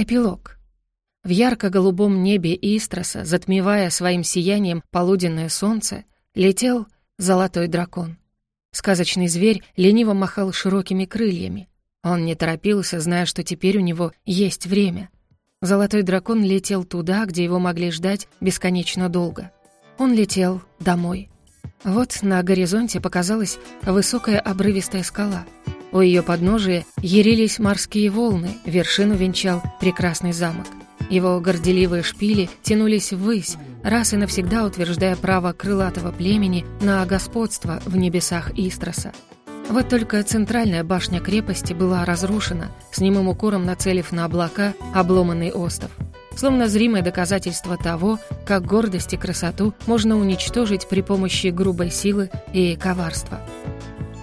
Эпилог. В ярко-голубом небе Истроса, затмевая своим сиянием полуденное солнце, летел золотой дракон. Сказочный зверь лениво махал широкими крыльями. Он не торопился, зная, что теперь у него есть время. Золотой дракон летел туда, где его могли ждать бесконечно долго. Он летел домой. Вот на горизонте показалась высокая обрывистая скала. У ее подножия ярились морские волны, вершину венчал прекрасный замок. Его горделивые шпили тянулись ввысь, раз и навсегда утверждая право крылатого племени на господство в небесах Истроса. Вот только центральная башня крепости была разрушена, с немым укором нацелив на облака обломанный остров. Словно зримое доказательство того, как гордость и красоту можно уничтожить при помощи грубой силы и коварства.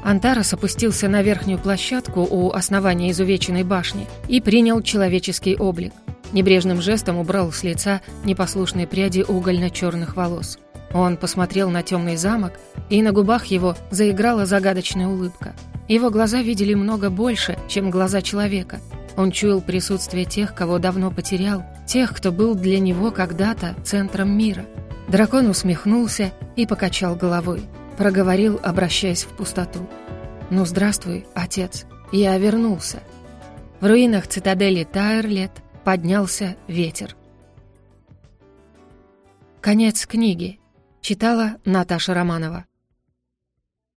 Антарас опустился на верхнюю площадку у основания изувеченной башни и принял человеческий облик. Небрежным жестом убрал с лица непослушные пряди угольно-черных волос. Он посмотрел на темный замок, и на губах его заиграла загадочная улыбка. Его глаза видели много больше, чем глаза человека. Он чуял присутствие тех, кого давно потерял, тех, кто был для него когда-то центром мира. Дракон усмехнулся и покачал головой. Проговорил, обращаясь в пустоту. «Ну, здравствуй, отец. Я вернулся». В руинах цитадели Тайрлет Поднялся ветер. Конец книги. Читала Наташа Романова.